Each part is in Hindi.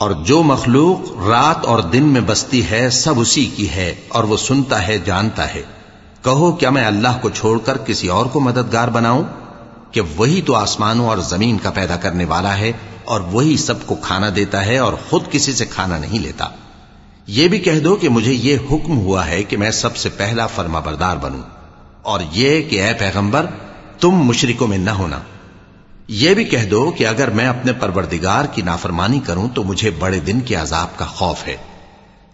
और जो मखलूक रात और दिन में बसती है, सब उसी की है और वो सुनता है, जानता है। कहो, क्या मैं अल्लाह को छोड़कर किसी और को मददगार बनाऊँ? कि वही तो आसमानों और ज़मीन का पैदा करने वाला है और वही सबको खाना देता है और खुद किसी से खाना नहीं लेता। यह भी कह दो कि मुझे ये हुक्म हुआ है कि मैं सबसे पहला फर्मा बरदार बनूं। और यह कि, ए पैगंबर, तुम मुशरिकों में न होना। यह भी कह दो कि अगर मैं अपने परवरदिगार की नाफरमानी करूँ तो मुझे बड़े दिन के अजाब का खौफ है।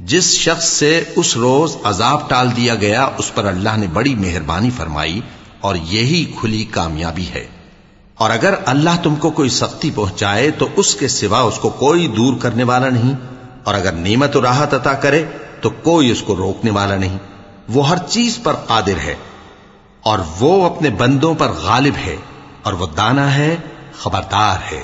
जिस शख्स से उस रोज अजाब टाल दिया गया, उस पर अल्लाह ने बड़ी मेहरबानी फरमाई और यही खुली कामयाबी है। और अगर अल्लाह तुमको कोई सख्ती पहुँचाए तो उसके सिवा उसको कोई दूर करने वाला नहीं। और अगर नियमत राहत अता करे तो कोई उसको रोकने वाला नहीं। वो हर चीज़ पर कादिर है और वो अपने बंदों पर गालिब है। और वो दाना है खबरदार है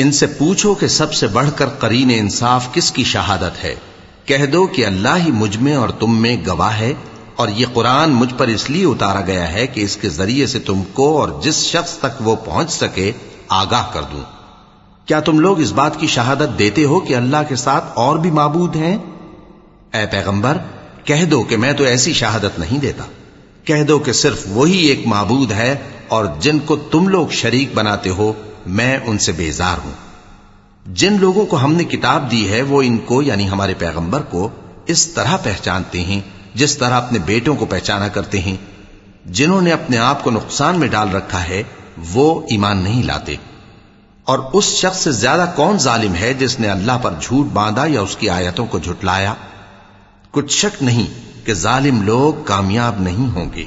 इनसे पूछो कि सबसे बढ़कर करीन इंसाफ किसकी शहादत है कह दो कि अल्लाह ही मुझ में और तुम में गवाह है और ये कुरान मुझ पर इसलिए उतारा गया है कि इसके जरिए से तुमको और जिस शख्स तक वो पहुंच सके आगाह कर दूं क्या तुम लोग इस बात की शहादत देते हो कि अल्लाह के साथ और भी माबूद हैं ए पैगंबर, कह दो कि मैं तो ऐसी शहादत नहीं देता। कह दो कि सिर्फ़ वही एक माबूद है और जिनको तुम लोग शरीक बनाते हो, मैं उनसे बेजार हूँ। जिन लोगों को हमने किताब दी है, वो इनको, यानी हमारे पैगंबर को, इस तरह पहचानते हैं, जिस तरह अपने बेटों को पहचाना करते हैं। जिन्होंने अपने आप को नुकसान में डाल रखा है, वो ईमान नहीं लाते। और उस शख्स से ज़्यादा कौन जालिम है जिसने अल्लाह पर झूठ बांधा या उसकी आयतों को झुटलाया? कुछ शक नहीं कि जालिम लोग कामयाब नहीं होंगे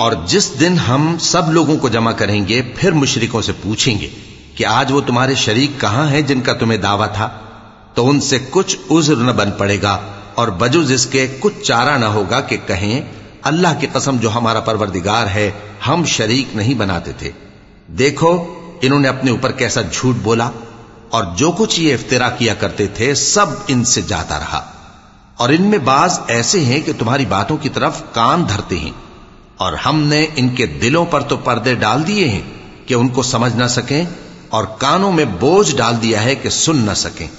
और जिस दिन हम सब लोगों को जमा करेंगे फिर मुशरिकों से पूछेंगे कि आज वो तुम्हारे शरीक कहां हैं जिनका तुम्हें दावा था तो उनसे कुछ उज्र न बन पड़ेगा और बजुज इसके कुछ चारा न होगा कि कहें अल्लाह की कसम जो हमारा परवरदिगार है हम शरीक नहीं बनाते थे देखो इन्होंने अपने ऊपर कैसा झूठ बोला और जो कुछ ये इफ्तरा किया करते थे, सब इनसे जाता रहा। और इनमें बाज ऐसे हैं कि तुम्हारी बातों की तरफ़ कान धरते हैं। और हमने इनके दिलों पर तो पर्दे डाल दिए हैं कि उनको समझ ना सकें, और कानों में बोझ डाल दिया है कि सुन ना सकें।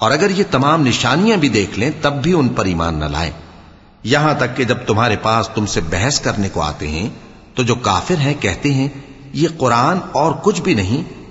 और अगर ये तमाम निशानियाँ भी देख लें, तब भी उन पर ईमान न लाए। यहाँ तक कि जब तुम्हारे पास तुमसे बहस करने को आते हैं तो जो काफिर हैं कहते हैं, ये कुरान और कुछ भी नहीं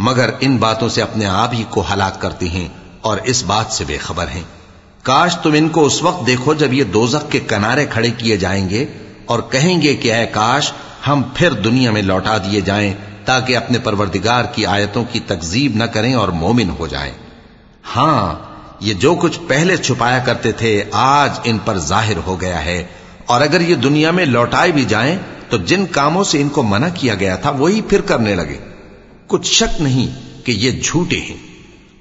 मगर इन बातों से अपने आप ही को हलाक करती हैं और इस बात से बेखबर हैं। काश तुम इनको उस वक्त देखो जब ये दोजक के किनारे खड़े किए जाएँगे और कहेंगे कि अः काश, हम फिर दुनिया में लौटा दिए जाएँ, ताकि अपने परवरदिगार की आयतों की तकजीब न करें और मोमिन हो जाएँ। हाँ, ये जो कुछ पहले छुपाया करते थे, आज इन पर ज़ाहिर हो गया है। और अगर ये दुनिया में लौटाए भी जाएँ तो जिन कामों से इनको मना किया गया था, वही फिर करने लगे। कुछ शक नहीं कि ये झूठे हैं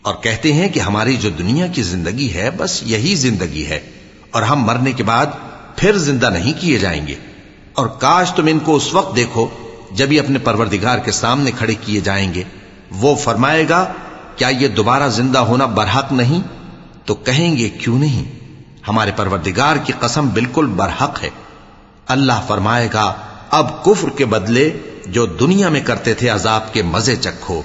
और कहते हैं कि हमारी जो दुनिया की ज़िंदगी है, बस यही ज़िंदगी है और हम मरने के बाद फिर ज़िंदा नहीं किए जाएँगे। और काश तुम इनको उस वक्त देखो जब ये अपने परवरदिगार के सामने खड़े किए जाएँगे। वो फरमाएगा, क्या ये दोबारा ज़िंदा होना बरहक नहीं? तो कहेंगे, क्यों नहीं? हमारे परवरदिगार की कसम बिल्कुल बरहक है। अल्लाह फरमाएगा, अब कुफर के बदले जो दुनिया में करते थे अजाब के मज़े चखो